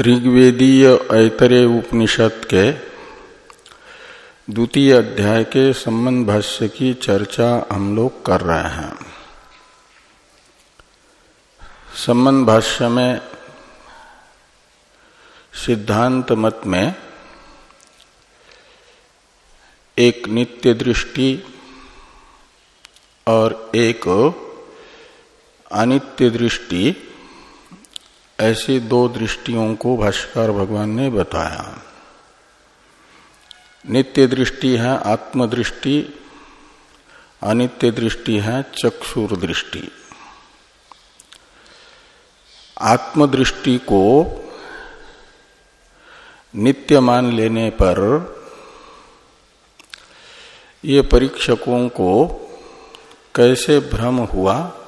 ऋग्वेदीय ऐतरे उपनिषद के द्वितीय अध्याय के संबंध भाष्य की चर्चा हम लोग कर रहे हैं। संबंध भाष्य में सिद्धांत मत में एक नित्य दृष्टि और एक अनित्य दृष्टि ऐसी दो दृष्टियों को भाष्कर भगवान ने बताया। नित्य दृष्टि है, आत्मदृष्टि, अनित्य दृष्टि है, चक्षुर दृष्टि। आत्मदृष्टि को नित्य मान लेने पर ये परीक्षकों को कैसे भ्रम हुआ?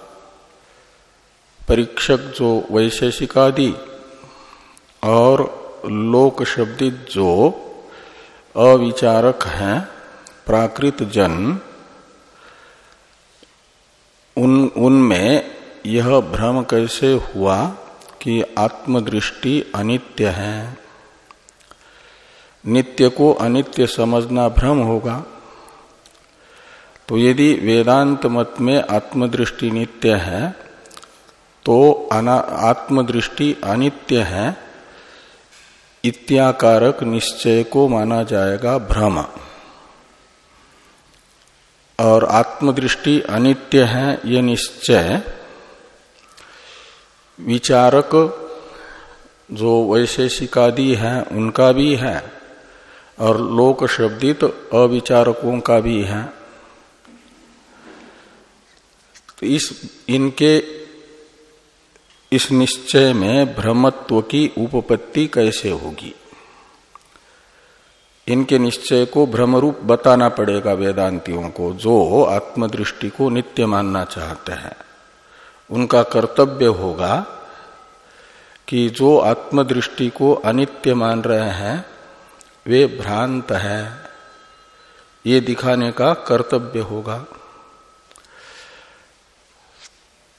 परीक्षक जो वैशेषिक आदि और लोक शब्दित जो अविचारक हैं, प्राकृत जन, उन, उनमें यह भ्रम कैसे हुआ कि आत्मदृष्टि अनित्य है? नित्य को अनित्य समझना भ्रम होगा। तो यदि वेदांत मत में आत्मदृष्टि नित्य है तो आत्मदृष्टि अनित्य है, इत्याकारक निश्चय को माना जाएगा भ्रम। और आत्मदृष्टि अनित्य है, ये निश्चय। विचारक जो वैशेषिकादि है, उनका भी है, और लोक शब्दित अविचारकों का भी है। तो इस, इनके इस निश्चय में भ्रमत्व की उपपत्ति कैसे होगी? इनके निश्चय को भ्रमरूप बताना पड़ेगा वेदांतियों को, जो आत्मदृष्टि को नित्य मानना चाहते हैं। उनका कर्तव्य होगा कि जो आत्मदृष्टि को अनित्य मान रहे हैं, वे भ्रांत है। ये दिखाने का कर्तव्य होगा।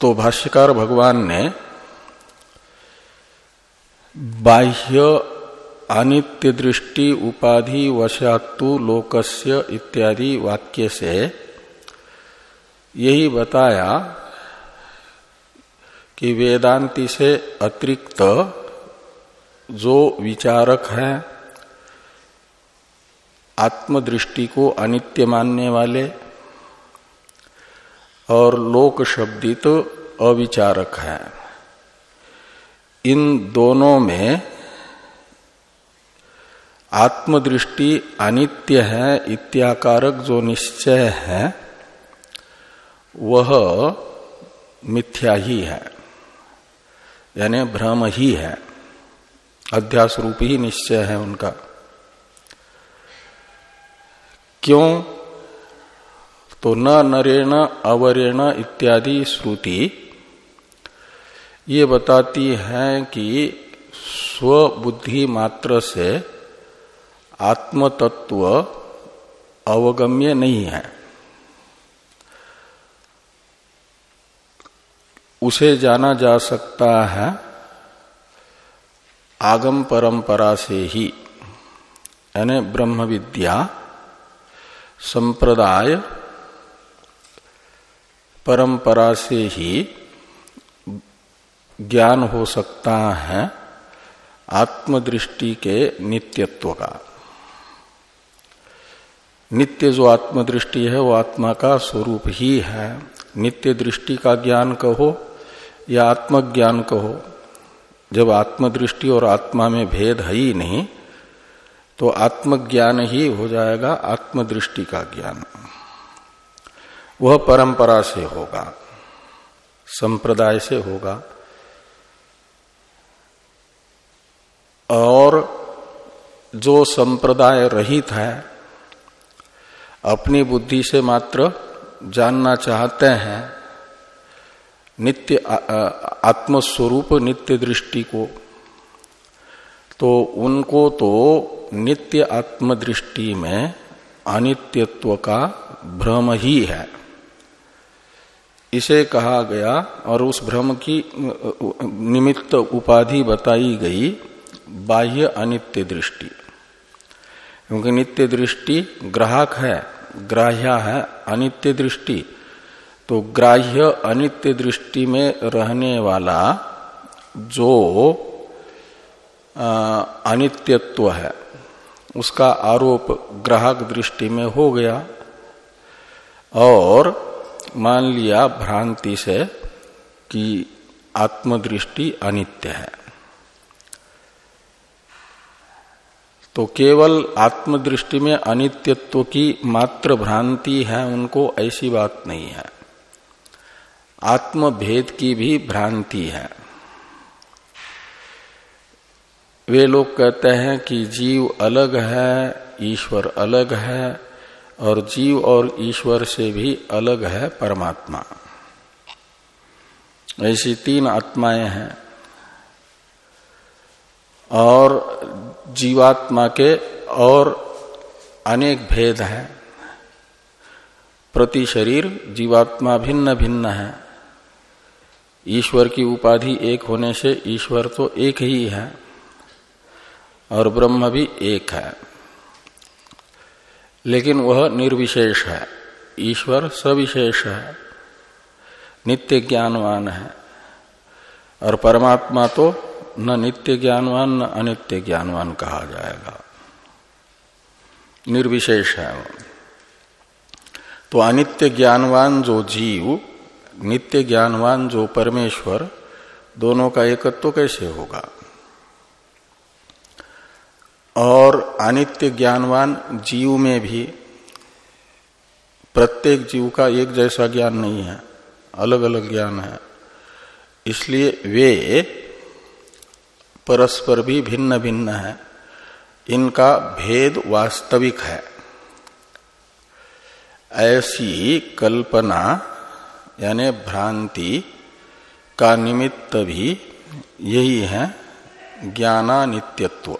तो भाष्यकार भगवान ने बाह्य अनित्य दृष्टि उपाधि वशातु लोकस्य इत्यादि वाक्य से यही बताया कि वेदांति से अतिरिक्त जो विचारक है, आत्मदृष्टि को अनित्य मानने वाले और लोक शब्दित अविचारक है। इन दोनों में आत्मदृष्टि अनित्य है, इत्याकारक जो निश्चय है, वह मिथ्या ही है। यानी भ्रम ही है। अध्यास रूप ही निश्चय है उनका। क्यों? तो न नरेण, अवरेण इत्यादि श्रुति ये बताती है कि स्वबुद्धि मात्र से आत्मतत्व अवगम्य नहीं है। उसे जाना जा सकता है आगम परंपरा से ही, यानी ब्रह्म विद्या संप्रदाय परंपरा से ही ज्ञान हो सकता है आत्मदृष्टि के नित्यत्व का। नित्य जो आत्मदृष्टि है, वो आत्मा का स्वरूप ही है। नित्य दृष्टि का ज्ञान कहो या आत्मज्ञान कहो। जब आत्मदृष्टि और आत्मा में भेद है ही नहीं तो आत्मज्ञान ही हो जाएगा आत्मदृष्टि का ज्ञान। वह परंपरा से होगा, संप्रदाय से होगा। और जो संप्रदाय रहित है, अपनी बुद्धि से मात्र जानना चाहते हैं, नित्य आत्मस्वरूप नित्य दृष्टि को तो उनको तो नित्य आत्मदृष्टि में अनित्यत्व का भ्रम ही है। इसे कहा गया और उस भ्रम की निमित्त उपाधि बताई गई बाह्य अनित्य दृष्टि। क्योंकि नित्य दृष्टि ग्राहक है, ग्राह्य है अनित्य दृष्टि। तो ग्राह्य अनित्य दृष्टि में रहने वाला जो अनित्यत्व है, उसका आरोप ग्राहक दृष्टि में हो गया। और मान लिया भ्रांति से कि आत्मदृष्टि अनित्य है। तो केवल आत्मदृष्टि में अनित्यत्व की मात्र भ्रांति है, उनको ऐसी बात नहीं है। आत्मभेद की भी भ्रांति है। वे लोग कहते हैं कि जीव अलग है, ईश्वर अलग है, और जीव और ईश्वर से भी अलग है परमात्मा। ऐसी तीन आत्माएँ हैं। और जीवात्मा के और अनेक भेद हैं। प्रति शरीर जीवात्मा भिन्न भिन्न है। ईश्वर की उपाधि एक होने से ईश्वर तो एक ही है और ब्रह्म भी एक है। लेकिन वह निर्विशेष है। ईश्वर सविशेष है। नित्य ज्ञानवान है। और परमात्मा तो न नित्य ज्ञानवान, न अनित्य ज्ञानवान कहा जाएगा। निर्विशेष है वो। तो अनित्य ज्ञानवान जो जीव, नित्य ज्ञानवान जो परमेश्वर, दोनों का एकत्व तो कैसे होगा? और अनित्य ज्ञानवान जीव में भी प्रत्येक जीव का एक जैसा ज्ञान नहीं है अलग अलग ज्ञान है। इसलिए वे परस्पर भी भिन्न भिन्न है। इनका भेद वास्तविक है। ऐसी कल्पना यानी भ्रांति का निमित्त भी यही है ज्ञानानित्यत्व।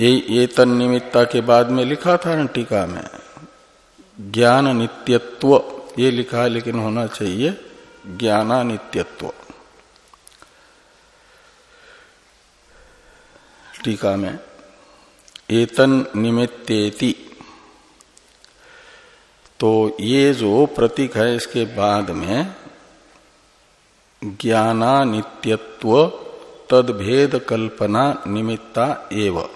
ये ये तन्निमित्ता के बाद में लिखा था ना टीका में। ज्ञान नित्यत्व ये लिखा लेकिन होना चाहिए ज्ञानानित्यत्व। टीका में, एतन निमित्तेति। तो ये जो प्रतीक है, इसके बाद में ज्ञानानित्यत्व, तदभेद कल्पना निमित्ता एवं।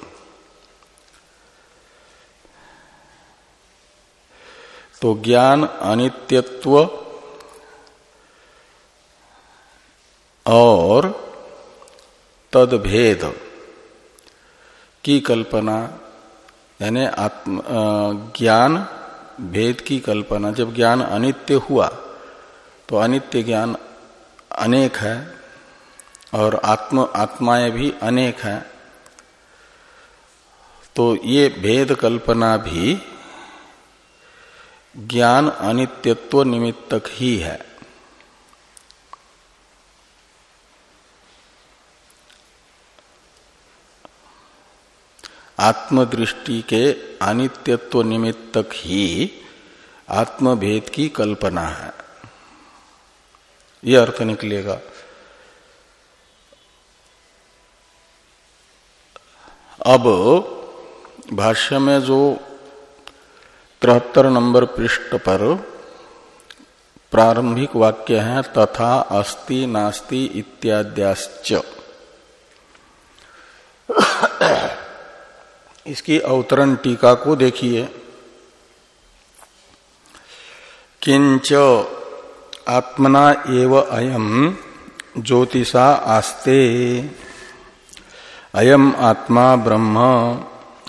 तो ज्ञान अनित्यत्व और तदभेद। की कल्पना, यानी आत्म ज्ञान, भेद की कल्पना, जब ज्ञान अनित्य हुआ तो अनित्य ज्ञान अनेक है और आत्म, आत्माएँ भी अनेक हैं। तो ये भेद कल्पना भी ज्ञान अनित्यत्व निमित्तक ही है। आत्मदृष्टि के अनित्यत्व निमित्तक ही आत्मभेद की कल्पना है। यह अर्थ निकलेगा। अब भाष्य में जो तिहत्तर नंबर पृष्ठ पर प्रारंभिक वाक्य है, तथा अस्ति नास्ति इत्याद्याश्च। इसकी अवतरण टीका को देखिए। किंच आत्मना एव अयम ज्योतिषा आस्ते। अयम आत्मा ब्रह्म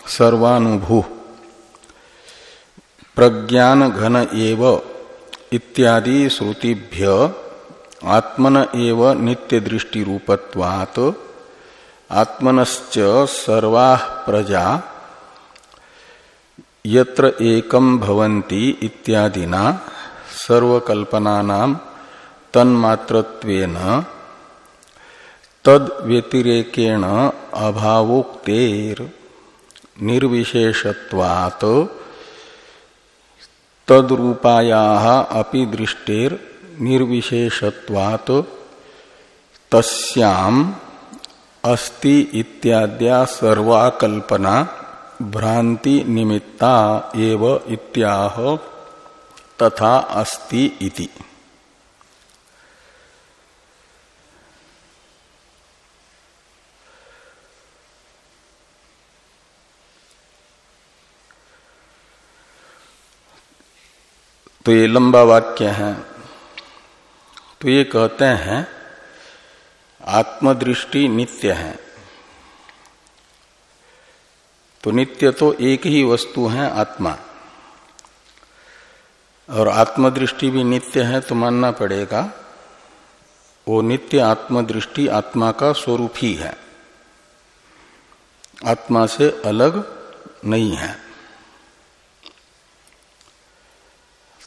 सर्वानुभू। प्रज्ञान घन एव इत्यादि श्रुतिभ्य आत्मन एव नित्य दृष्टि रूपत्वात् आत्मनश्च सर्वा प्रजा यत्र एकम भवन्ति इत्यादिना सर्वकल्पनानां तन्मात्रत्वेन तद व्यतिरेकेण अभावोक्तेर निर्विशेषत्वात् तद्रूपाया अपि दृष्टेर निर्विशेषत्वात् तस्याम अस्ति इत्याद्या सर्वा कल्पना भ्रांति निमित्ता एव इत्याह तथा अस्ति इति। तो ये लंबा वाक्य है। तो ये कहते हैं आत्मदृष्टि नित्य है। तो नित्य तो एक ही वस्तु है, आत्मा। और आत्मदृष्टि भी नित्य है तो मानना पड़ेगा, वो नित्य आत्मदृष्टि आत्मा का स्वरूप ही है। आत्मा से अलग नहीं है।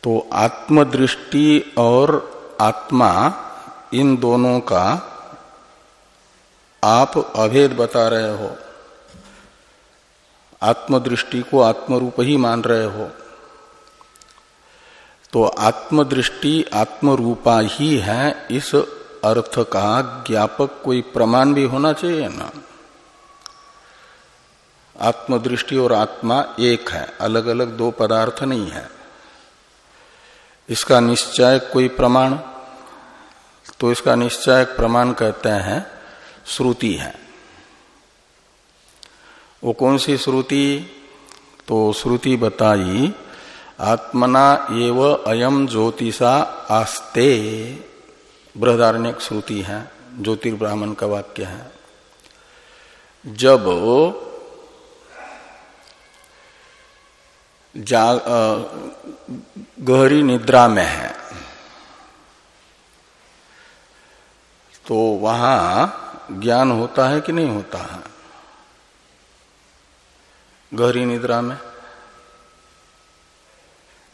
तो आत्मदृष्टि और आत्मा इन दोनों का आप अभेद बता रहे हो। आत्मदृष्टि को आत्मरूप ही मान रहे हो। तो आत्मदृष्टि आत्मरूपा ही है, इस अर्थ का ज्ञापक कोई प्रमाण भी होना चाहिए ना। आत्मदृष्टि और आत्मा एक है अलग अलग दो पदार्थ नहीं है। इसका निश्चय कोई प्रमाण? तो इसका निश्चय प्रमाण कहते हैं श्रुति है। वो कौन सी श्रुति? तो श्रुति बताई, आत्मना एव अयम ज्योतिषा आस्ते। बृहदारण्य श्रुति है, ज्योतिर्ब्राह्मण का वाक्य है। जब गहरी निद्रा में है तो वहाँ ज्ञान होता है कि नहीं होता है? गहरी निद्रा में।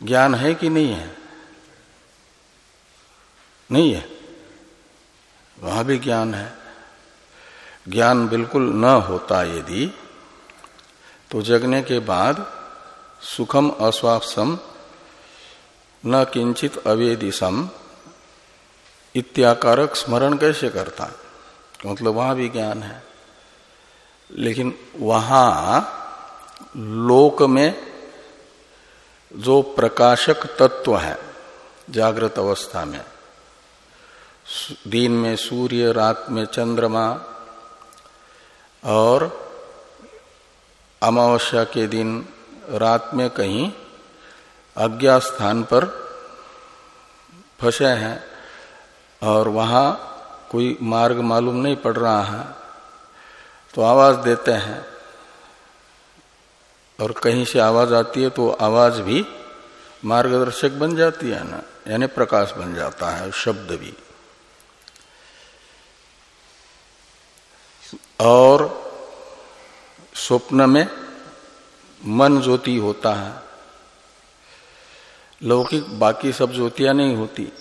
ज्ञान है कि नहीं है? नहीं है। वहाँ भी ज्ञान है। ज्ञान बिल्कुल न होता यदि तो जगने के बाद सुखम अस्वापसम न किंचित अवेदिसम इत्याकारक स्मरण कैसे करता मतलब वहाँ भी ज्ञान है। लेकिन वहाँ लोक में जो प्रकाशक तत्व है, जागृत अवस्था में, दिन में सूर्य, रात में चंद्रमा और अमावस्या के दिन रात में कहीं अज्ञात स्थान पर फंसे हैं और वहाँ कोई मार्ग मालूम नहीं पड़ रहा है तो आवाज़ देते हैं। और कहीं से आवाज़ आती है तो आवाज़ भी मार्गदर्शक बन जाती है ना, यानी प्रकाश बन जाता है, शब्द भी। और स्वप्न में मन ज्योति होता है। लौकिक बाकी सब ज्योतियाँ नहीं होती,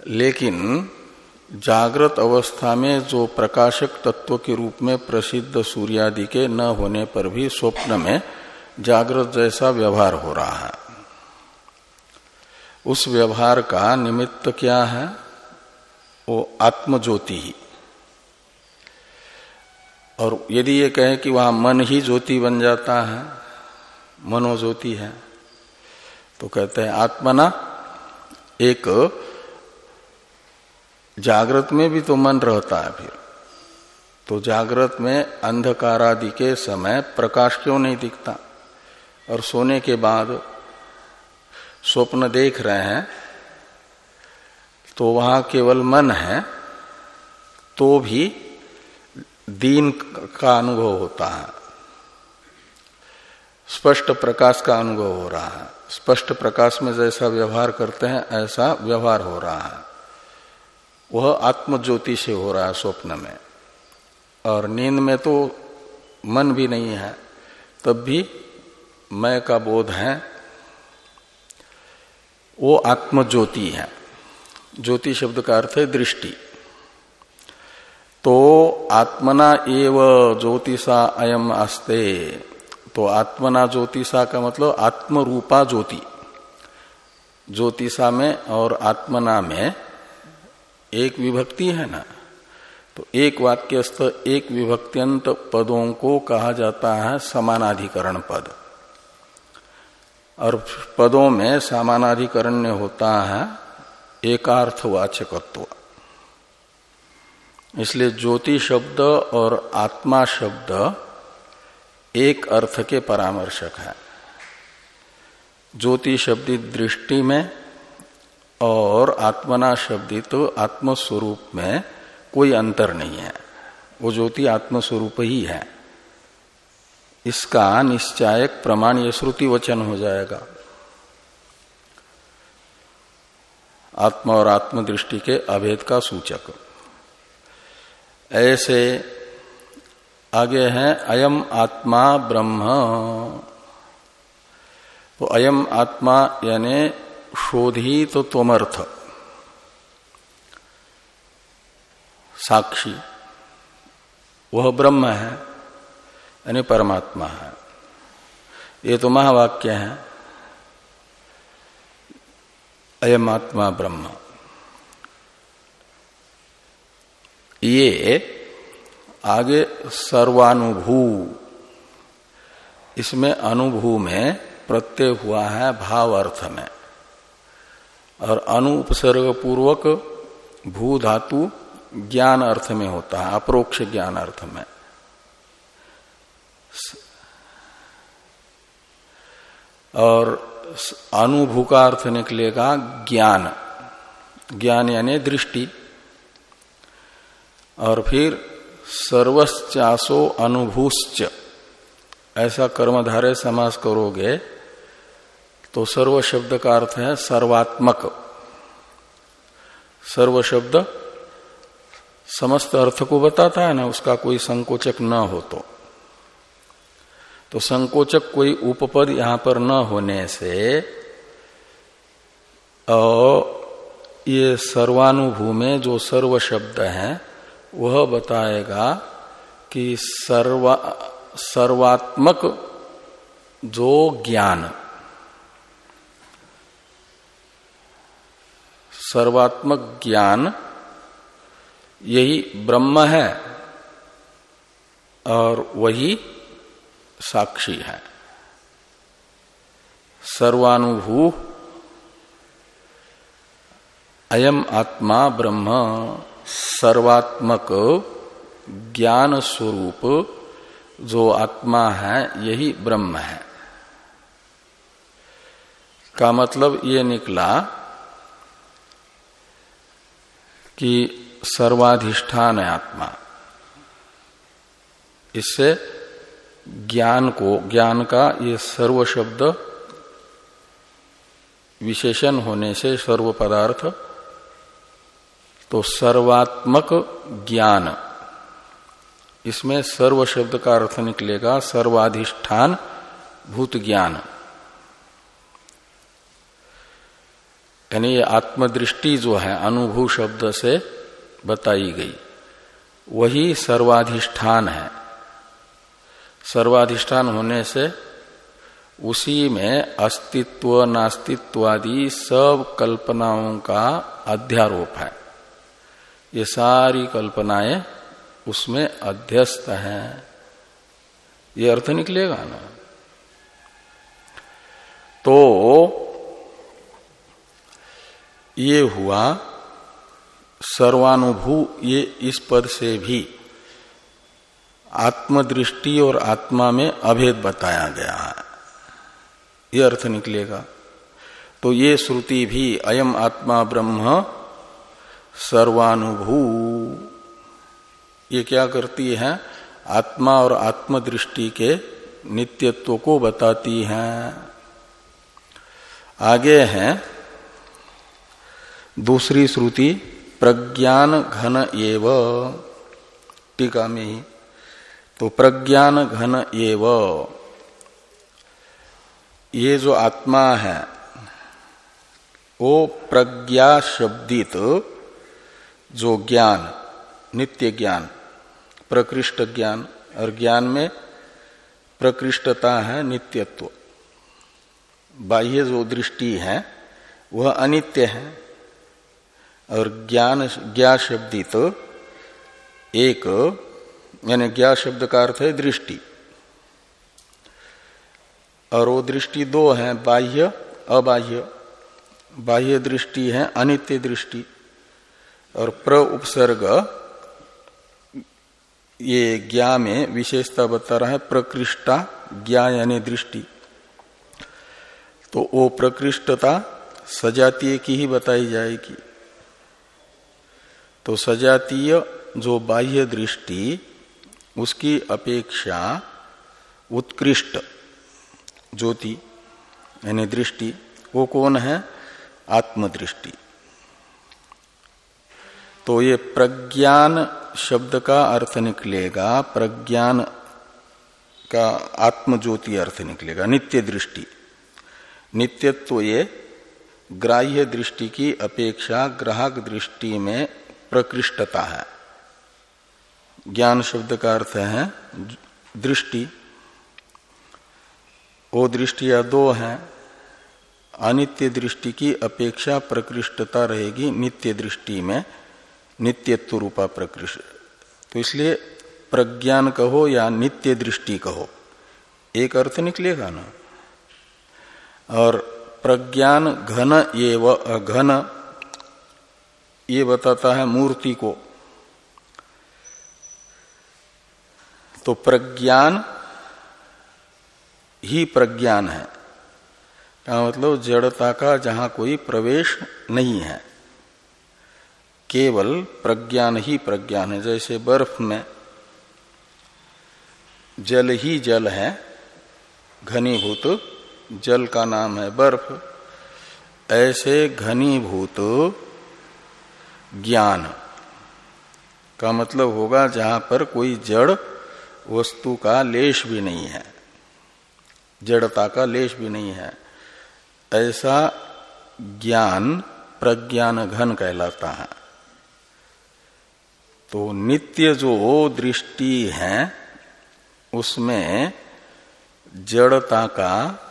लेकिन जागृत अवस्था में जो प्रकाशक तत्व के रूप में प्रसिद्ध सूर्यादि के न होने पर भी स्वप्न में जागृत जैसा व्यवहार हो रहा है। उस व्यवहार का निमित्त क्या है? वो आत्मज्योति ही। और यदि ये कहें कि वहाँ मन ही ज्योति बन जाता है, मनोज्योति है तो कहते हैं आत्मना एक जागृत में भी तो मन रहता है फिर। तो जागृत में अंधकार आदि के समय प्रकाश क्यों नहीं दिखता? और सोने के बाद स्वप्न देख रहे हैं तो वहाँ केवल मन है तो भी दीन का अनुभव होता है। स्पष्ट प्रकाश का अनुभव हो रहा है। स्पष्ट प्रकाश में जैसा व्यवहार करते हैं, ऐसा व्यवहार हो रहा है। वह आत्मज्योति से हो रहा है स्वप्न में। और नींद में तो मन भी नहीं है, तब भी मैं का बोध है, वो आत्मज्योति है। ज्योति शब्द का अर्थ है दृष्टि। तो आत्मना एव ज्योतिषा अयम अस्ते। तो आत्मना ज्योतिषा का मतलब आत्मरूपा ज्योति। ज्योतिषा में और आत्मना में एक विभक्ति है ना? तो एक वाक्यस्थ एक विभक्त्यंत पदों को कहा जाता है समानाधिकरण पद। और पदों में समानाधिकरण्य होता है एकार्थवाचकत्व। इसलिए ज्योति शब्द और आत्मा शब्द एक अर्थ के परामर्शक है। ज्योति शब्दित दृष्टि में और आत्मना शब्दित तो आत्मस्वरूप में कोई अंतर नहीं है। वो ज्योति आत्मस्वरूप ही है। इसका निश्चायक प्रमाण ये श्रुति वचन हो जाएगा। आत्मा और आत्मदृष्टि के अभेद का सूचक। ऐसे आगे है, अयम आत्मा ब्रह्म। तो अयम आत्मा यानी शोधी तो त्वमर्थ। साक्षी, वह ब्रह्म है, यानी परमात्मा है। ये तो महावाक्य है, अयम आत्मा ब्रह्म। ये आगे सर्वानुभू, इसमें अनुभू में प्रत्यय हुआ है भाव अर्थ में। और अनुपसर्ग पूर्वक भू धातु ज्ञान अर्थ में होता है, अप्रोक्ष ज्ञान अर्थ में। और अनुभू का अर्थ निकलेगा ज्ञान। ज्ञान यानी दृष्टि। और फिर सर्वश्चासो अनुभूश्च। ऐसा कर्मधारे समास करोगे तो सर्व शब्द का अर्थ है सर्वात्मक। सर्व शब्द समस्त अर्थ को बताता है ना, उसका कोई संकोचक न हो तो। तो संकोचक कोई उपपद यहाँ पर न होने से और ये सर्वानुभू में जो सर्व शब्द है, वह बताएगा कि सर्वा, सर्वात्मक जो ज्ञान। सर्वात्मक ज्ञान, यही ब्रह्म है और वही साक्षी है। सर्वानुभू, अयम आत्मा ब्रह्म, सर्वात्मक ज्ञान स्वरूप, जो आत्मा है, यही ब्रह्म है। का मतलब ये निकला कि सर्वाधिष्ठान आत्मा। इससे ज्ञान को, ज्ञान का ये सर्व शब्द विशेषण होने से सर्व पदार्थ तो सर्वात्मक ज्ञान, इसमें सर्व शब्द का अर्थ निकलेगा सर्वाधिष्ठान, भूत ज्ञान। यानी ये आत्मदृष्टि जो है, अनुभू शब्द से बताई गई। वही सर्वाधिष्ठान है। सर्वाधिष्ठान होने से उसी में अस्तित्व नास्तित्व आदि सब कल्पनाओं का अध्यारोप है। ये सारी कल्पनाएँ उसमें अध्यस्त हैं। ये अर्थ निकलेगा ना? तो ये हुआ सर्वानुभू ये इस पद से भी आत्मदृष्टि और आत्मा में अभेद बताया गया है। ये अर्थ निकलेगा। तो ये श्रुति भी अयम आत्मा ब्रह्म सर्वानुभू। ये क्या करती है? आत्मा और आत्मदृष्टि के नित्यत्व को बताती है। आगे है दूसरी श्रुति, प्रज्ञान घन एव। टीका में ही। तो प्रज्ञान घन एव। ये जो आत्मा है, वो प्रज्ञा शब्दित जो ज्ञान, नित्य ज्ञान, प्रकृष्ट ज्ञान, और ज्ञान में प्रकृष्टता है नित्यत्व। बाह्य जो दृष्टि है, वह अनित्य है। और ज्ञान, ज्ञा शब्दित एक, यानी ज्ञा शब्द का अर्थ है दृष्टि। और वो दृष्टि दो है, बाह्य, अबाह्य। बाह्य दृष्टि है अनित्य दृष्टि। और प्र उपसर्ग, ये ज्ञा में विशेषता बता रहा है प्रकृष्टा, ज्ञा यानी दृष्टि। तो वो प्रकृष्टता सजातीय की ही बताई जाएगी। तो सजातीय जो बाह्य दृष्टि, उसकी अपेक्षा उत्कृष्ट ज्योति, यानी दृष्टि, वो कौन है? आत्मदृष्टि। तो ये प्रज्ञान शब्द का अर्थ निकलेगा, प्रज्ञान का आत्मज्योति अर्थ निकलेगा, नित्य दृष्टि। नित्यत्व तो ये ग्राह्य दृष्टि की अपेक्षा, ग्राहक दृष्टि में प्रकृष्टता है। ज्ञान शब्द का अर्थ है दृष्टि। वो दृष्टिया दो हैं, अनित्य दृष्टि की अपेक्षा प्रकृष्टता रहेगी नित्य दृष्टि में, नित्यत्व रूपा प्रकृष्ट। तो इसलिए प्रज्ञान कहो या नित्य दृष्टि कहो, एक अर्थ निकलेगा ना। और प्रज्ञान घन ये घन ये बताता है मूर्ति को। तो प्रज्ञान ही प्रज्ञान है। का मतलब जड़ता का जहाँ कोई प्रवेश नहीं है। केवल प्रज्ञान ही प्रज्ञान है, जैसे बर्फ़ में जल ही जल है, घनीभूत जल का नाम है बर्फ़। ऐसे घनीभूत ज्ञान। का मतलब होगा जहाँ पर कोई जड़ वस्तु का लेश भी नहीं है। जड़ता का लेश भी नहीं है। ऐसा ज्ञान प्रज्ञान घन कहलाता है। तो नित्य जो दृष्टि है, उसमें जड़ता का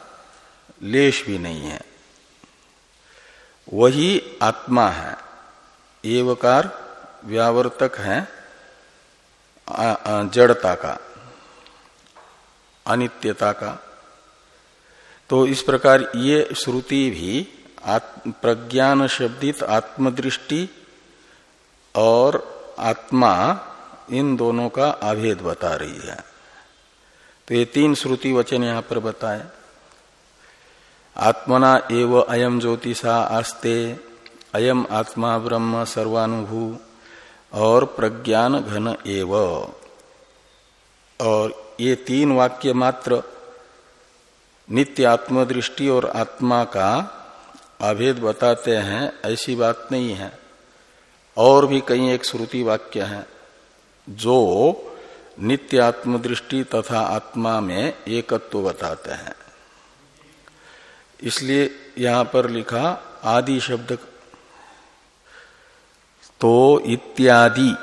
लेश भी नहीं है। वही आत्मा है। एवकार व्यावर्तक है जड़ता का, अनित्यता का। तो इस प्रकार ये श्रुति भी प्रज्ञान शब्दित आत्मदृष्टि और आत्मा इन दोनों का अभेद बता रही है। तो ये तीन श्रुति वचन यहाँ पर बताए। आत्मना एव अयम ज्योतिषा आस्ते अयम आत्मा ब्रह्म सर्वानुभू और प्रज्ञान घन एव। और ये तीन वाक्य मात्र नित्य आत्मदृष्टि और आत्मा का अभेद बताते हैं, ऐसी बात नहीं है। और भी कई एक श्रुति वाक्य है, जो नित्य आत्मदृष्टि तथा आत्मा में एकत्व बताते हैं। इसलिए यहाँ पर लिखा आदि शब्द तो इत्यादि।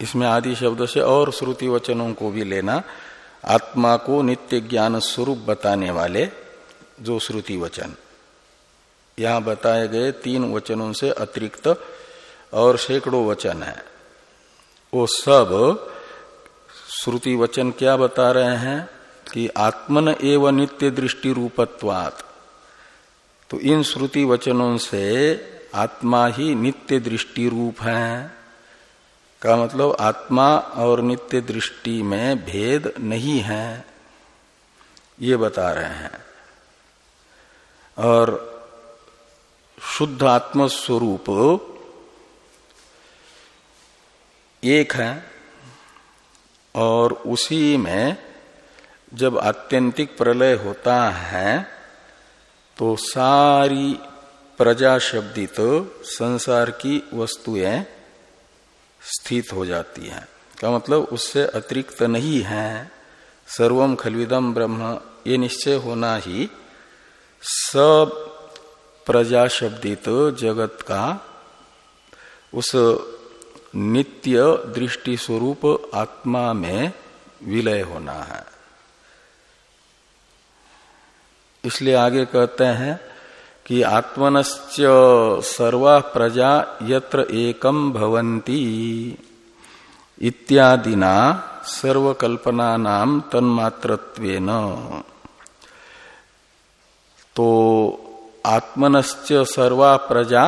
इसमें आदि शब्द से और श्रुति वचनों को भी लेना। आत्मा को नित्य ज्ञान स्वरूप बताने वाले जो श्रुति वचन। यहाँ बताए गए तीन वचनों से अतिरिक्त और सैकड़ों वचन है। वो सब श्रुति वचन क्या बता रहे हैं कि आत्मन एवं नित्य दृष्टि रूपत्वात। तो इन श्रुति वचनों से आत्मा ही नित्य दृष्टि रूप है। का मतलब आत्मा और नित्य दृष्टि में भेद नहीं है। ये बता रहे हैं। और शुद्ध आत्मस्वरूप एक है और उसी में जब आत्यंतिक प्रलय होता है तो सारी प्रजा शब्दित संसार की वस्तुएँ स्थित हो जाती हैं। का मतलब? उससे अतिरिक्त नहीं है। सर्वम खलविदम ब्रह्म। ये निश्चय होना ही सब प्रजा शब्दित जगत का उस नित्य दृष्टि स्वरूप आत्मा में विलय होना है। इसलिए आगे कहते हैं कि आत्मनश्च सर्वा प्रजा यत्र एकम भवंती इत्यादिना सर्वकल्पना नाम तन्मात्रत्वेन। तो आत्मनश्च सर्वा प्रजा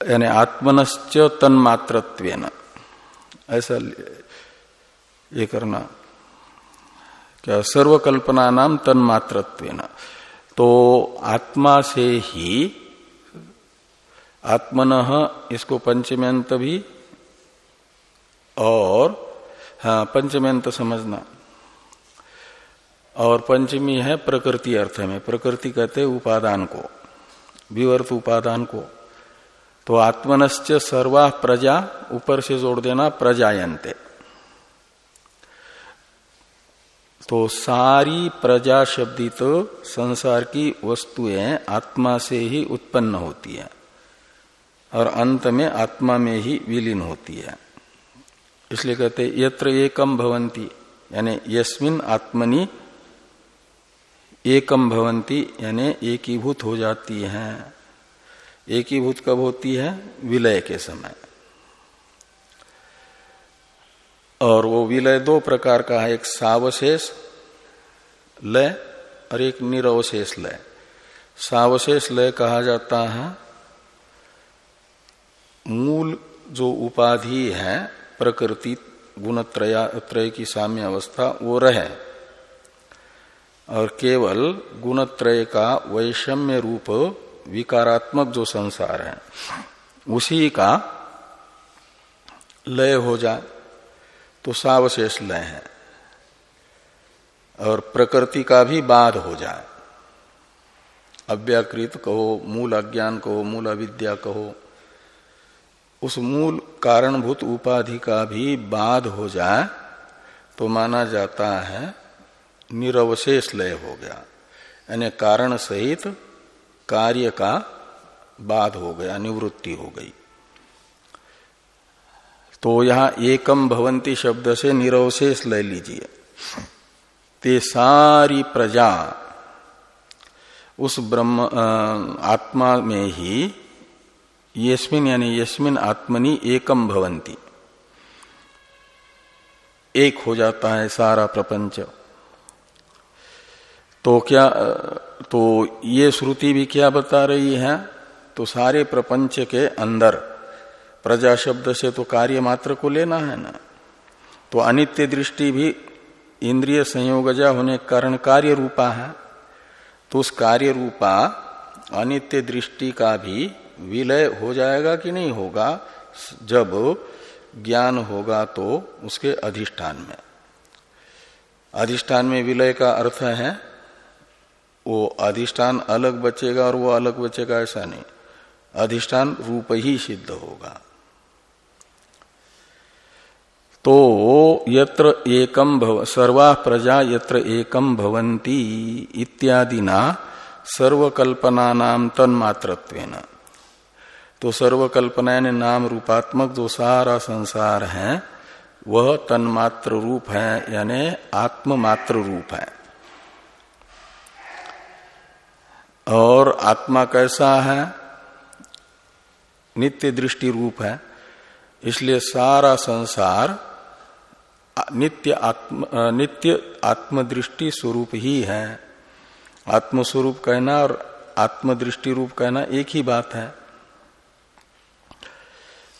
यानी आत्मनश्च तन्मात्रत्वेन। ऐसा ये करना। क्या सर्व कल्पना नाम तन्मात्रत्वेन। तो आत्मा से ही आत्मन इसको पंचम्यंत भी और हाँ पंचम्यंत समझना। और पंचमी है प्रकृति अर्थ में। प्रकृति कहते उपादान को, विवर्त उपादान को। तो आत्मनश्च सर्वा प्रजा, ऊपर से जोड़ देना प्रजायन्ते। तो सारी प्रजा शब्दित संसार की वस्तुएँ आत्मा से ही उत्पन्न होती है और अंत में आत्मा में ही विलीन होती है। इसलिए कहते, यत्र एकम भवंती यानी यस्मिन आत्मनि एकम भवंती यानी एकीभूत हो जाती है। एकीभूत कब होती है? विलय के समय। और वो विलय दो प्रकार का है, एक सावशेष लय और एक निरवशेष लय। सावशेष लय कहा जाता है, मूल जो उपाधि है, प्रकृति, गुणत्रय की साम्य अवस्था, वो रहे। और केवल गुणत्रय का वैषम्य रूप, विकारात्मक जो संसार है, उसी का लय हो जाए। तो सावशेष लय है और प्रकृति का भी बाध हो जाए। अव्याकृत कहो, मूल अज्ञान कहो, मूल अविद्या कहो, उस मूल कारणभूत उपाधि का भी बाध हो जाए तो माना जाता है निरवशेष लय हो गया। यानी कारण सहित कार्य का बाध हो गया, निवृत्ति हो गई। तो यहाँ एकम भवंती शब्द से निरवशेष ले लीजिए। ते सारी प्रजा उस ब्रह्म आत्मा में ही यस्मिन यानी यस्मिन आत्मनि एकम भवंती। एक हो जाता है सारा प्रपंच। तो क्या तो ये श्रुति भी क्या बता रही है? तो सारे प्रपंच के अंदर प्रजा शब्द से तो कार्य मात्र को लेना है ना। तो अनित्य दृष्टि भी इंद्रिय संयोगजा होने के कारण कार्य रूपा है। तो उस कार्य रूपा अनित्य दृष्टि का भी विलय हो जाएगा कि नहीं होगा? जब ज्ञान होगा तो उसके अधिष्ठान में। अधिष्ठान में विलय का अर्थ है, वो अधिष्ठान अलग बचेगा और वो अलग बचेगा ऐसा नहीं। अधिष्ठान रूप ही सिद्ध होगा। तो यत्र एकम भव, सर्वा प्रजा यत्र एकम भवंती इत्यादि ना सर्वकल्पना नाम तन्मात्रत्वेन। तो सर्वकल्पना ने नाम रूपात्मक जो सारा संसार है, वह तन्मात्र रूप है, यानी आत्ममात्र रूप है। और आत्मा कैसा है? नित्य दृष्टि रूप है। इसलिए सारा संसार नित्य आत्म नित्य आत्मदृष्टि स्वरूप ही है। आत्मस्वरूप कहना और आत्मदृष्टि रूप कहना एक ही बात है।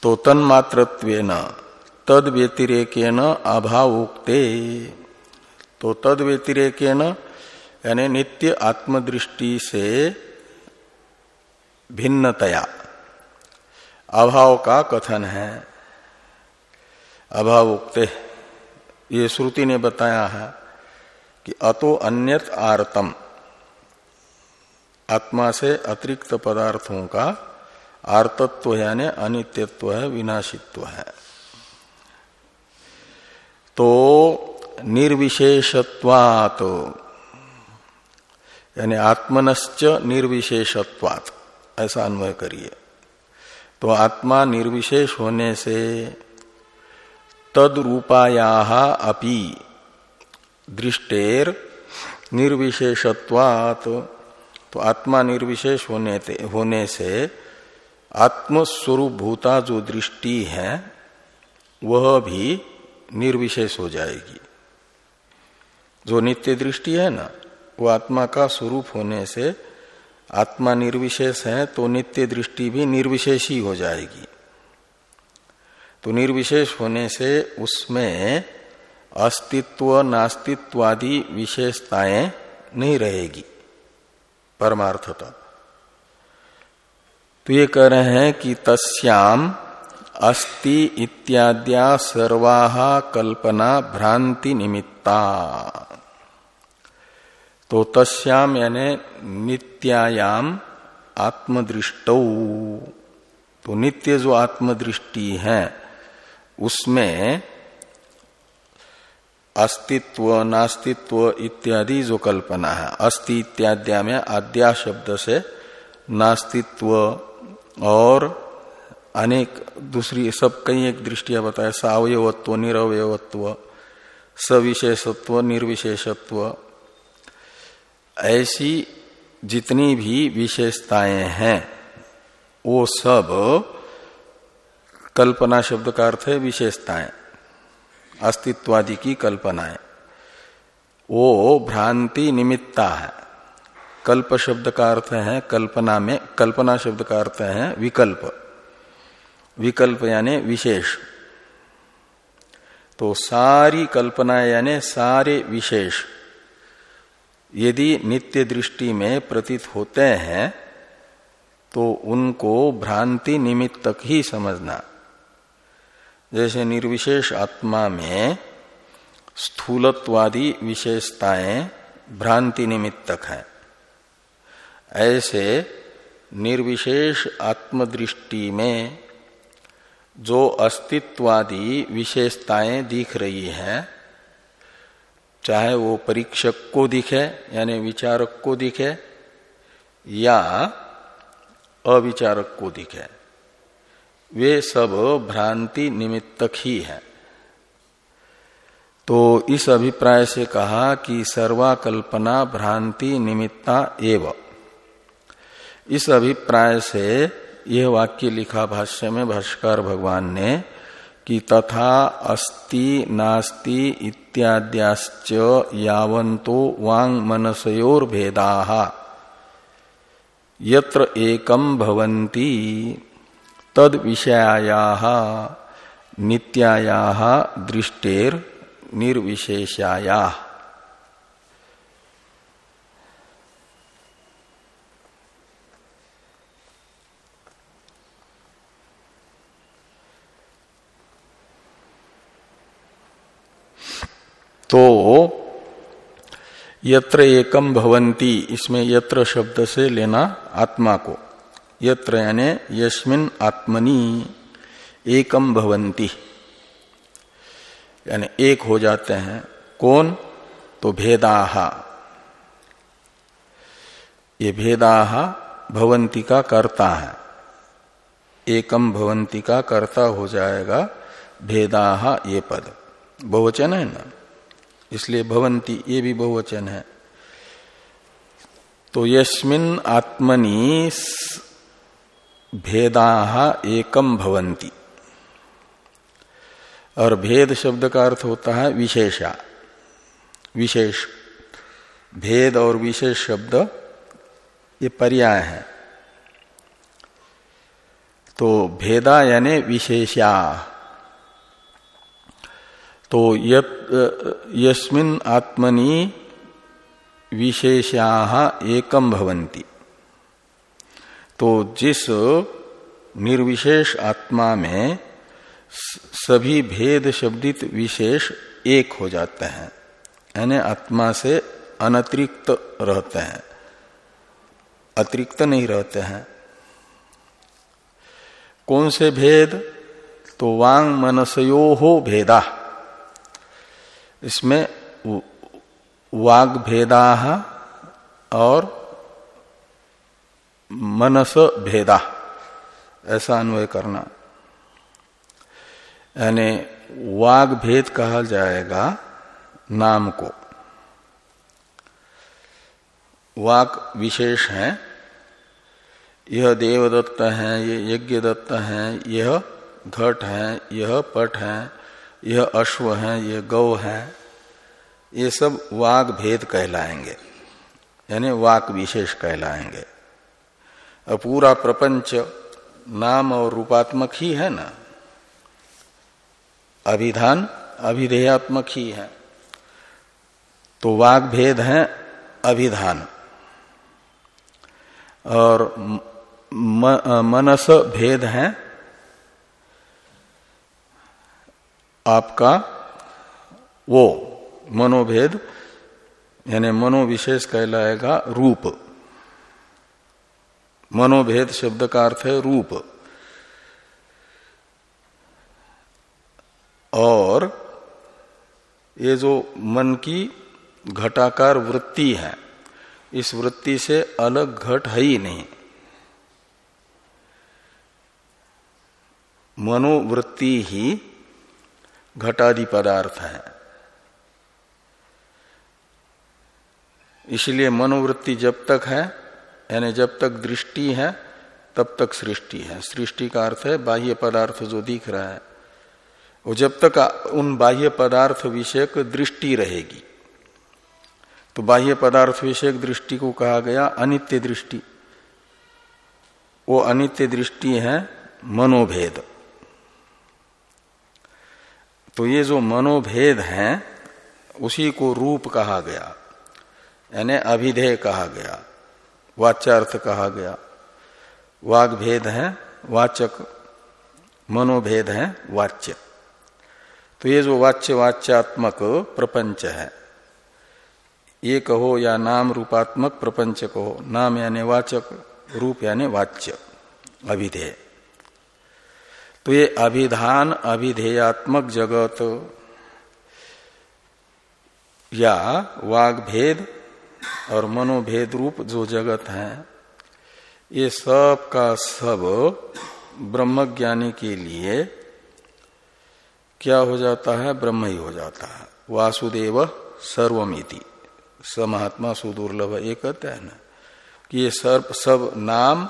तो तन्मात्रत्व तद व्यतिरेकेन अभाव उक्ते तो तद व्यतिरेकेन यानी नित्य आत्मदृष्टि से भिन्नतया। अभाव का कथन है। अभाव उक्ते ये श्रुति ने बताया है कि अतो अन्यत आरतम। आत्मा से अतिरिक्त पदार्थों का आर्तत्व यानी अनित्यत्व है, विनाशित्व है। तो निर्विशेषत्वात, यानी आत्मनश्च निर्विशेषत्वात, ऐसा अन्वय करिए। तो आत्मा निर्विशेष होने से तद रूपाया अपि। दृष्टेर निर्विशेषत्वात। तो आत्मा निर्विशेष होने होने से आत्मस्वरूप भूता जो दृष्टि है, वह भी निर्विशेष हो जाएगी। जो नित्य दृष्टि है ना, वो आत्मा का स्वरूप होने से आत्मा निर्विशेष है तो नित्य दृष्टि भी निर्विशेष ही हो जाएगी। तो निर्विशेष होने से उसमें अस्तित्व, नास्तित्वादि विशेषताएँ नहीं रहेगी। परमार्थता। तो ये कह रहे हैं कि तस्याम अस्ति इत्याद्या सर्वाहा कल्पना भ्रांति निमित्ता। तो तस्याम यानी नित्यायाम आत्मदृष्ट। तो नित्य जो आत्मदृष्टि है उसमें अस्तित्व, नास्तित्व इत्यादि जो कल्पना है, अस्ति इत्याद्या में आद्या शब्द से नास्तित्व और अनेक दूसरी सब कई एक दृष्टियाँ बताए सावयवत्व निरवयत्व सविशेषत्व, निर्विशेषत्व, ऐसी जितनी भी विशेषताएँ हैं, वो सब कल्पना शब्द का अर्थ है विशेषताएँ, अस्तित्वादि की कल्पना है वो भ्रांति निमित्ता है। कल्प शब्द का अर्थ है कल्पना में, कल्पना शब्द का अर्थ है विकल्प। विकल्प यानी विशेष। तो सारी कल्पना यानी सारे विशेष, यदि नित्य दृष्टि में प्रतीत होते हैं तो उनको भ्रांति निमित्तक ही समझना। जैसे निर्विशेष आत्मा में स्थूलत्वादी विशेषताएँ भ्रांति निमित्तक है। ऐसे निर्विशेष आत्मदृष्टि में जो अस्तित्वादी विशेषताएँ दिख रही हैं, चाहे वो परीक्षक को दिखे, यानी विचारक को दिखे, या अविचारक को दिखे। वे सब भ्रांति निमित्तक ही है। तो इस अभिप्राय से कहा कि सर्वा कल्पना भ्रांति निमित्ता एव। इस अभिप्राय से यह वाक्य लिखा भाष्य में भाष्कर भगवान ने कि तथा अस्ति नास्ति इत्याद्याश्च यावंतो वांग मनसयोर भेदा यत्र एकम भवंती तद विषयाया नित्याया दृष्टेर निर्विशेषाया। तो यत्र एकम भवंती इसमें यत्र शब्द से लेना आत्मा को। यत्र यानी यस्मिन आत्मनि एकम भवंती यानी एक हो जाते हैं, कौन? तो भेदाहा ये भेदाहा भवंती का कर्ता है। एकम भवंती का कर्ता हो जाएगा भेदाहा ये पद। बहुवचन है ना? इसलिए भवंती ये भी बहुवचन है। तो यस्मिन आत्मनि भेदा एकम भवंती और भेद शब्द का अर्थ होता है विशेषा। विशेष, भेद और विशेष शब्द, ये पर्याय है। तो भेदा यानी विशेषा। तो यस्मिन आत्मनि विशेषा एकम भवंती तो जिस निर्विशेष आत्मा में सभी भेद शब्दित विशेष एक हो जाते हैं, यानी आत्मा से अनतिरिक्त रहते हैं, अतिरिक्त नहीं रहते हैं। कौन से भेद? तो वांग मनसयो हो भेदा। इसमें वाग भेदा और मनस भेदा। ऐसा अन्वय करना। यानी वाग भेद कहा जाएगा नाम को। वाक विशेष है। यह देवदत्त है, ये यज्ञ दत्त है, यह घट है, यह पट है, यह अश्व है यह गौ है। ये सब वाग भेद कहलाएँगे। यानी वाक विशेष कहलाएँगे। पूरा प्रपंच नाम और रूपात्मक ही है ना? अभिधान अभिधेयात्मक ही है। तो वाग भेद है अभिधान। और म, मनस भेद है आपका वो मनोभेद यानी मनोविशेष कहलाएगा रूप। मनोभेद शब्द का अर्थ है रूप। और ये जो मन की घटाकार वृत्ति है, इस वृत्ति से अलग घट है ही नहीं। मनोवृत्ति ही घटादि पदार्थ है। इसलिए मनोवृत्ति जब तक है यानी जब तक दृष्टि है, तब तक सृष्टि है। सृष्टि का अर्थ है बाह्य पदार्थ जो दिख रहा है। वो जब तक उन बाह्य पदार्थ विषयक दृष्टि रहेगी। तो बाह्य पदार्थ विषयक दृष्टि को कहा गया अनित्य दृष्टि। वो अनित्य दृष्टि है मनोभेद। तो ये जो मनोभेद है, उसी को रूप कहा गया। यानी अभिधेय कहा गया। वाच्यार्थ कहा गया। वाग भेद है, वाचक, मनोभेद है, वाच्य। तो ये जो वाच्य, वाच्यात्मक प्रपंच है, ये कहो या नाम रूपात्मक प्रपंच कहो, नाम यानी वाचक, रूप यानी वाच्य, अभिधेय। तो ये अभिधान, अभिधेयात्मक जगत या वाग भेद और मनोभेद रूप जो जगत है, ये सब का सब ब्रह्मज्ञानी के लिए क्या हो जाता है? ब्रह्म ही हो जाता है। वासुदेव सर्वमिति। स महात्मा सुदुर्लभ ये कहते हैं ना कि ये सर्व सब नाम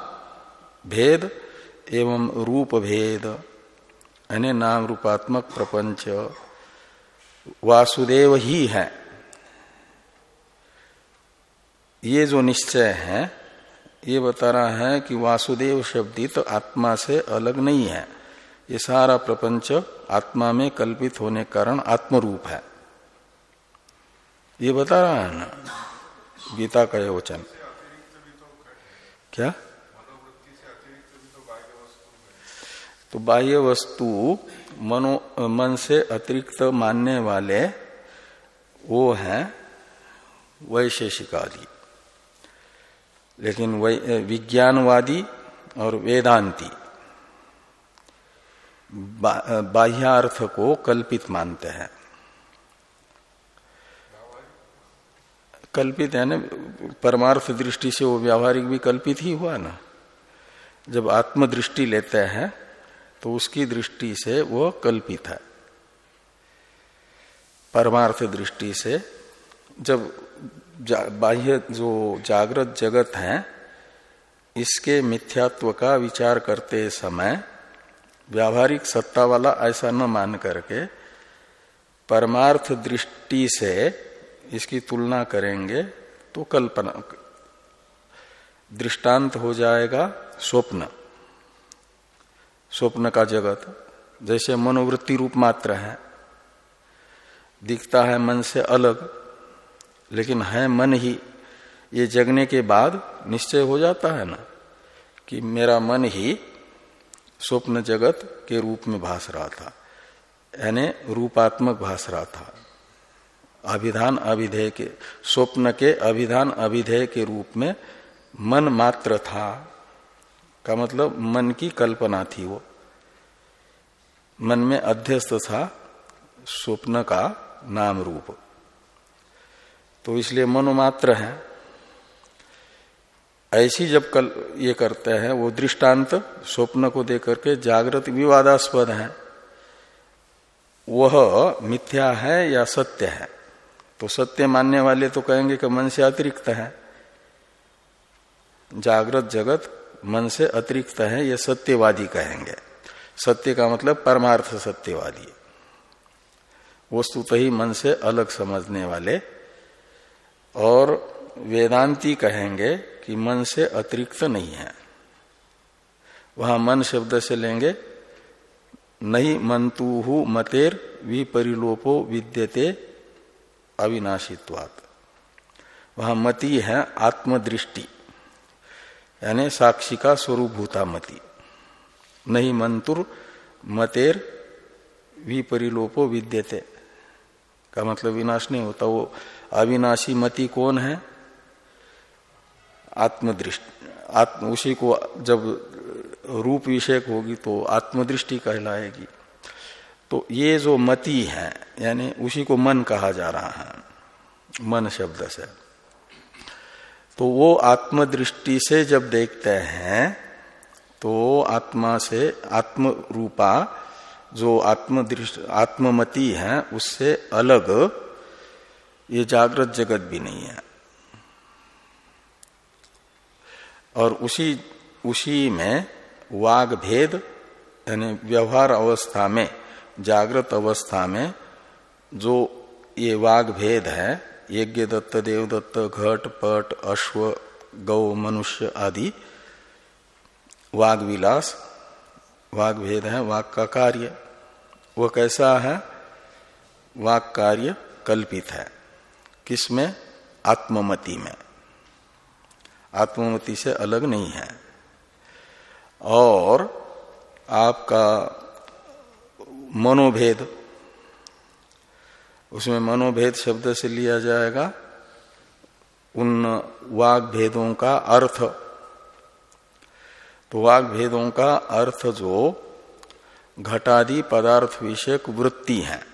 भेद एवं रूप भेद, यानी नाम रूपात्मक प्रपंच, वासुदेव ही है। ये जो निश्चय है, ये बता रहा है कि वासुदेव शब्दित तो आत्मा से अलग नहीं है। ये सारा प्रपंच आत्मा में कल्पित होने कारण आत्मरूप है। ये बता रहा है ना, गीता का यह वचन। क्या? तो बाह्य वस्तु मनो, मन से अतिरिक्त मानने वाले वो है वैशेषिक आदि। लेकिन विज्ञानवादी और वेदांती बाह्यार्थ को कल्पित मानते हैं। कल्पित है ना, परमार्थ दृष्टि से वो व्यावहारिक भी कल्पित ही हुआ ना। जब आत्मदृष्टि लेते हैं तो उसकी दृष्टि से वो कल्पित है। परमार्थ दृष्टि से जब बाह्य जो जागृत जगत है, इसके मिथ्यात्व का विचार करते समय व्यावहारिक सत्ता वाला ऐसा न मान करके परमार्थ दृष्टि से इसकी तुलना करेंगे तो कल्पना, दृष्टांत हो जाएगा स्वप्न। स्वप्न का जगत, जैसे मनोवृत्ति रूप मात्र है, दिखता है मन से अलग लेकिन है मन ही। ये जगने के बाद निश्चय हो जाता है ना, कि मेरा मन ही स्वप्न जगत के रूप में भास रहा था। यानी रूपात्मक भास रहा था। अभिधान अभिधेय के, स्वप्न के अभिधान अभिधेय के रूप में मन मात्र था। का मतलब मन की कल्पना थी वो। मन में अध्यस्त था स्वप्न का नाम रूप। तो इसलिए मनोमात्र है। ऐसी जब कल ये करते हैं, वो दृष्टांत स्वप्न को देकर के जागृत विवादास्पद है। वह मिथ्या है या सत्य है? तो सत्य मानने वाले तो कहेंगे कि मन से अतिरिक्त है। जागृत जगत मन से अतिरिक्त है, ये सत्यवादी कहेंगे। सत्य का मतलब परमार्थ सत्यवादी। वस्तुत ही मन से अलग समझने वाले और वेदांती कहेंगे कि मन से अतिरिक्त नहीं है। वहाँ मन शब्द से लेंगे, नहीं मंतु मतेर विपरिलोपो विद्यते अविनाशित्वात। वहाँ मति है आत्मदृष्टि, यानी साक्षी का स्वरूपभूता मति। नहीं मंतुर मतेर विपरिलोपो विद्यते, का मतलब विनाश नहीं होता, वो अविनाशी मति कौन है? आत्मदृष्टि, आत्म, उसी को जब रूप विषयक होगी तो आत्मदृष्टि कहलाएगी। तो ये जो मति है, यानी उसी को मन कहा जा रहा है, मन शब्द से। तो वो आत्मदृष्टि से जब देखते हैं तो आत्मा से आत्म रूपा जो आत्मदृष्ट, आत्ममति है, उससे अलग ये जागृत जगत भी नहीं है। और उसी उसी में वाग भेद यानी व्यवहार अवस्था में, जागृत अवस्था में जो ये वाग भेद है, यज्ञ दत्त देवदत्त घट, पट, अश्व, गौ, मनुष्य आदि वाग विलास वाग भेद है, वाग का कार्य वह कैसा है? वाग कार्य कल्पित है। किसमें? आत्ममति में। आत्ममति से अलग नहीं है। और आपका मनोभेद, उसमें मनोभेद शब्द से लिया जाएगा। उन वाग भेदों का अर्थ। तो वाग भेदों का अर्थ जो, घटादि पदार्थ विषयक वृत्ति है।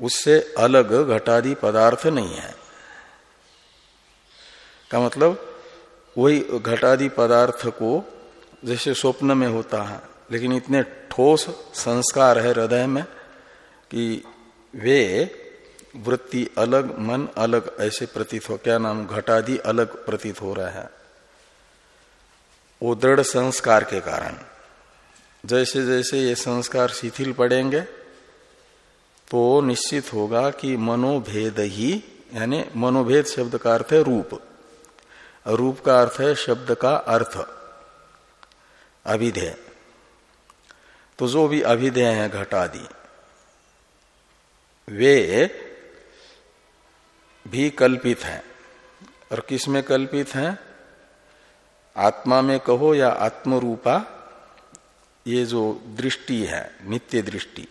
उससे अलग घटादि पदार्थ नहीं है। का मतलब वही घटादि पदार्थ को जैसे स्वप्न में होता है, लेकिन इतने ठोस संस्कार है हृदय में कि वे वृत्ति अलग, मन अलग ऐसे प्रतीत हो, क्या नाम, घटादि अलग प्रतीत हो रहा है। वो दृढ़ संस्कार के कारण। जैसे जैसे ये संस्कार शिथिल पड़ेंगे तो निश्चित होगा कि मनोभेद ही, यानी मनोभेद शब्द का अर्थ है रूप। रूप का अर्थ है शब्द का अर्थ। अभिधेय। तो जो भी अभिधेय है घटादि, वे भी कल्पित हैं। और किसमें कल्पित हैं? आत्मा में कहो या आत्मरूपा, ये जो दृष्टि है, नित्य दृष्टि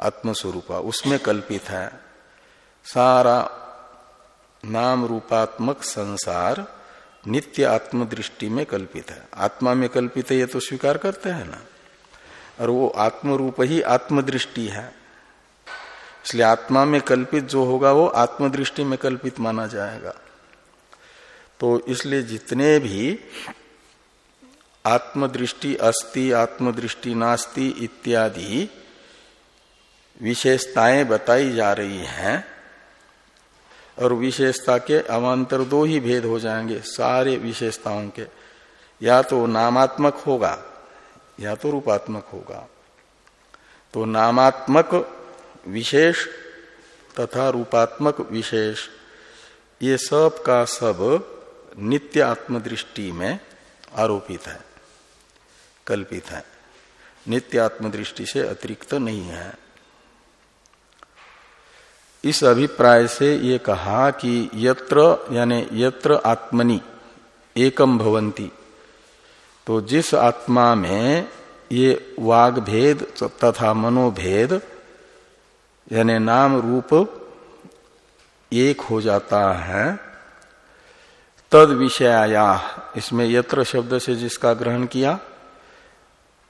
आत्मस्वरूपा, उसमें कल्पित है। सारा नाम रूपात्मक संसार नित्य आत्मदृष्टि में कल्पित है। आत्मा में कल्पित है, ये तो स्वीकार करते हैं ना। और वो आत्म रूप ही आत्मदृष्टि है। इसलिए आत्मा में कल्पित जो होगा, वो आत्मदृष्टि में कल्पित माना जाएगा। तो इसलिए जितने भी आत्मदृष्टि, अस्ति, आत्मदृष्टि, नास्ति इत्यादि विशेषताएँ बताई जा रही हैं और विशेषता के अवान्तर दो ही भेद हो जाएँगे सारे विशेषताओं के। या तो नामात्मक होगा, या तो रूपात्मक होगा। तो नामात्मक विशेष तथा रूपात्मक विशेष, ये सब का सब नित्य आत्मदृष्टि में आरोपित है, कल्पित है। नित्य आत्मदृष्टि से अतिरिक्त नहीं है। इस अभिप्राय से ये कहा कि यत्र, यानी यत्र आत्मनि एकम भवंती तो जिस आत्मा में ये वाग भेद तथा मनोभेद, यानी नाम रूप एक हो जाता है, तद विषया इसमें यत्र शब्द से जिसका ग्रहण किया,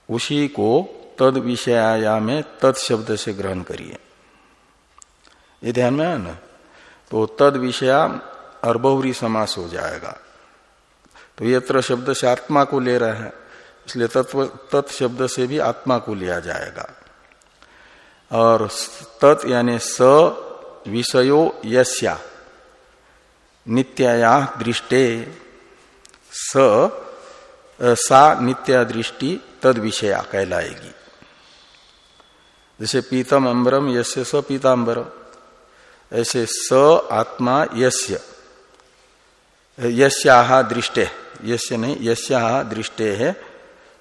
उसी को तद विषया में तद शब्द से ग्रहण करिए। ये ध्यान में है ना तो तद विषया और समास हो जाएगा। तो यत्र शब्द से आत्मा को ले रहे हैं, इसलिए तत्व, तत् शब्द से भी आत्मा को लिया जाएगा। और तत् यानी स विषयो यस्या, नित्याया दृष्टे, स सा नित्या दृष्टि तद विषया कहलाएगी। जैसे पीतम अम्बरम, यस्य स पीताम्बरम। ऐसे स आत्मा यस्य। यस्या दृष्टे। यस्य नहीं, यस्या दृष्टे है।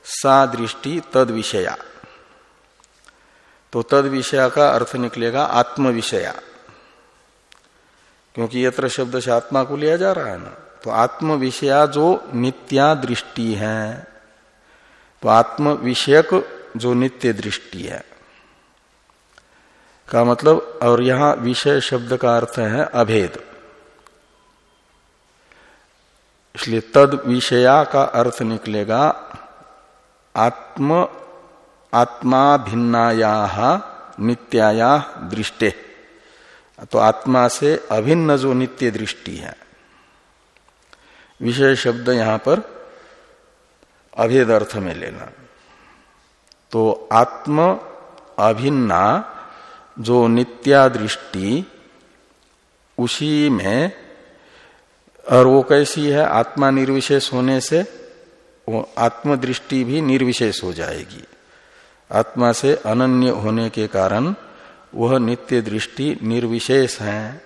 सा दृष्टि तद विषया तो तद विषया का अर्थ निकलेगा आत्म विषया क्योंकि यत्र शब्द से आत्मा को लिया जा रहा है ना तो आत्म विषया जो नित्या दृष्टि है तो आत्म विषयक जो नित्य दृष्टि है का मतलब और यहाँ विषय शब्द का अर्थ है अभेद। इसलिए तद विषया का अर्थ निकलेगा, आत्म आत्मा भिन्नाया नित्याया दृष्टि। तो आत्मा से अभिन्न जो नित्य दृष्टि है। विषय शब्द यहाँ पर अभेद अर्थ में लेना। तो आत्म, अभिन्ना जो नित्या दृष्टि उसी में, और वो कैसी है, आत्मा निर्विशेष होने से, वो आत्मदृष्टि भी निर्विशेष हो जाएगी। आत्मा से अनन्य होने के कारण, वह नित्य दृष्टि निर्विशेष है।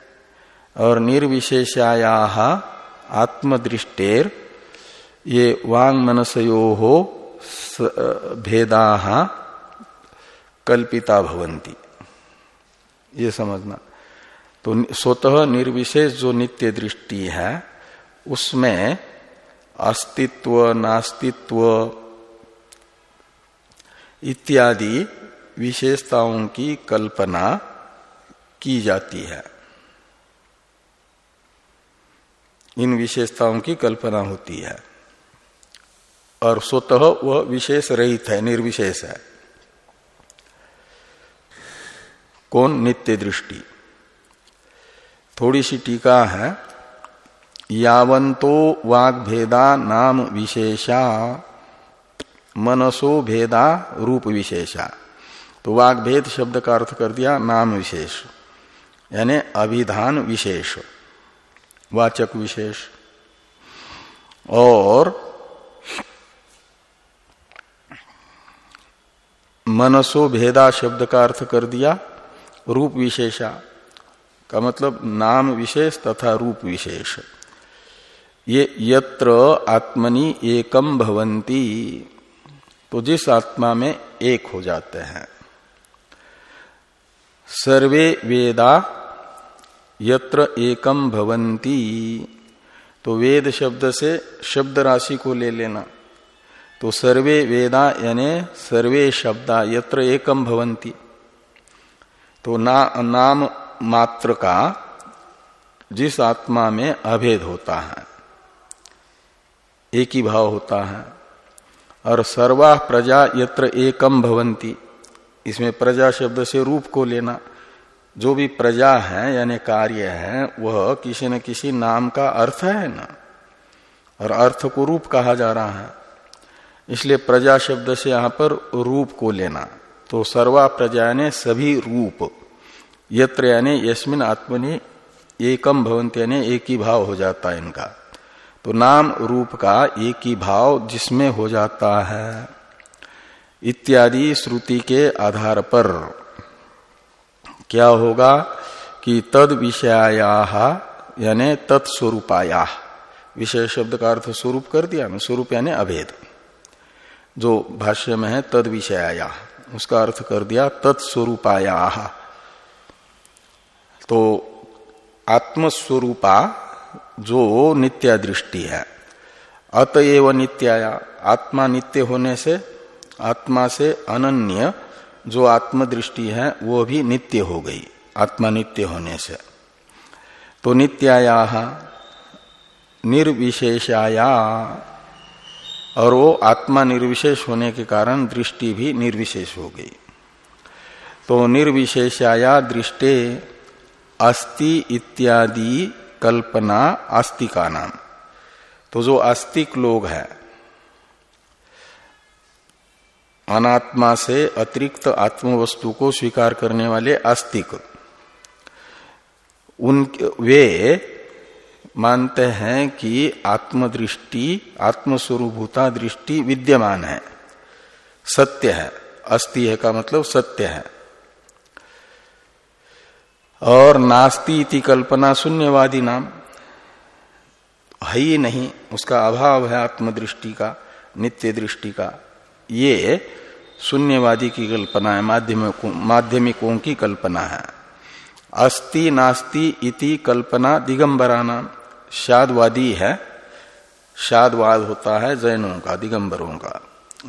और निर्विशेषाया आत्मदृष्टेर, ये वांग मनसयो हो भेदा कल्पिता भवंती ये समझना। तो स्वतः निर्विशेष जो नित्य दृष्टि है, उसमें अस्तित्व, नास्तित्व इत्यादि विशेषताओं की कल्पना की जाती है। इन विशेषताओं की कल्पना होती है। और स्वतः वह विशेष रहित है, निर्विशेष है। कौन नित्य दृष्टि? थोड़ी सी टीका है। यावंतो वाग भेदा नाम विशेषा, मनसो भेदा रूप विशेषा। तो वाग भेद शब्द का अर्थ कर दिया, नाम विशेष। यानी अभिधान विशेष, वाचक विशेष। और मनसो भेदा शब्द का अर्थ कर दिया रूप विशेषा का मतलब नाम विशेष तथा रूप विशेष। ये यत्र आत्मनि एकम भवंती तो जिस आत्मा में एक हो जाते हैं। सर्वे वेदा यत्र एकम भवंती तो वेद शब्द से शब्द राशि को ले लेना। तो सर्वे वेदा यानी सर्वे शब्दा यत्र एकम भवंती तो ना, नाम मात्र का जिस आत्मा में अभेद होता है, एक ही भाव होता है, और सर्वा प्रजा यत्र एकम भवंती, इसमें प्रजा शब्द से रूप को लेना, जो भी प्रजा है, यानी कार्य है, वह किसी न किसी नाम का अर्थ है ना, और अर्थ को रूप कहा जा रहा है, इसलिए प्रजा शब्द से यहाँ पर रूप को लेना। तो सर्वा प्रजा ने सभी रूप। यत्र यानी यस्मिन आत्मनि एकम भवंत यानी एक ही भाव हो जाता है इनका। तो नाम रूप का एक ही भाव जिसमें हो जाता है। इत्यादि श्रुति के आधार पर क्या होगा कि तद विषया यानी तत्स्वरूपाया विषय शब्द का अर्थ स्वरूप कर दिया, स्वरूप यानी अभेद। जो भाष्य में है, तद विषया उसका अर्थ कर दिया, तत्स्वरूपाया। तो आत्मस्वरूपा जो नित्या दृष्टि है अतएव नित्याया, आत्मा नित्य होने से, आत्मा से अनन्य जो आत्मदृष्टि है, वो भी नित्य हो गई, आत्मा नित्य होने से। तो नित्याया, निर्विशेषाया और वो आत्मा निर्विशेष होने के कारण दृष्टि भी निर्विशेष हो गई। तो निर्विशेषाया दृष्टे अस्ति इत्यादि कल्पना आस्तिका नाम तो जो आस्तिक लोग हैं, अनात्मा से अतिरिक्त आत्म वस्तु को स्वीकार करने वाले आस्तिक उन वे मानते हैं कि आत्मदृष्टि आत्मस्वरूभूता दृष्टि विद्यमान है। सत्य है। अस्ति है का मतलब सत्य है। और नास्ती इति कल्पना शून्यवादी नाम। है ही नहीं। उसका अभाव है आत्मदृष्टि का, नित्य दृष्टि का। ये शून्यवादी की कल्पना है, माध्यमिकों माध्यमिकों की कल्पना है। अस्ति नास्ति इति कल्पना दिगंबरा नाम। शादवादी है। शादवाद होता है जैनों का, दिगंबरों का।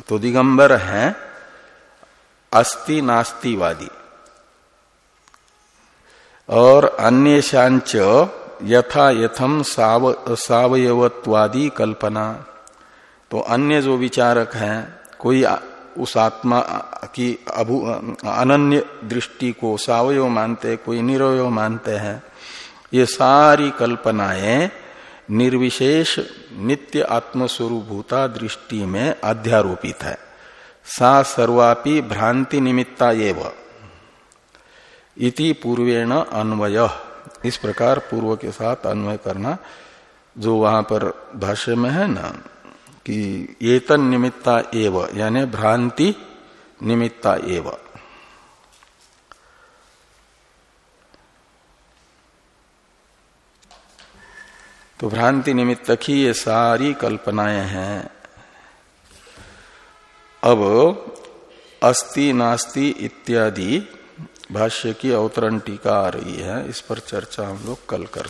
तो दिगंबर है अस्ति नास्तिवादी। और अन्य शांच यथा यथम साव, सावयवत्वादी कल्पना। तो अन्य जो विचारक हैं, कोई उस आत्मा की अभु, अनन्य दृष्टि को सावयव मानते, कोई निरवय मानते हैं ये सारी कल्पनाएँ निर्विशेष नित्य आत्मस्वरूभूता दृष्टि में अध्यारोपित है। सा सर्वापि भ्रांति निमित्ता एव। इति पूर्वेण अन्वय। इस प्रकार पूर्व के साथ अन्वय करना जो वहाँ पर भाष्य में है ना, कि येतन निमित्ता एव, यानी भ्रांति निमित्ता एव। तो भ्रांति निमित्त ही ये सारी कल्पनाएँ हैं। अब अस्ति नास्ति इत्यादि भाष्य की अवतरण टीका आ रही है। इस पर चर्चा हम लोग कल कर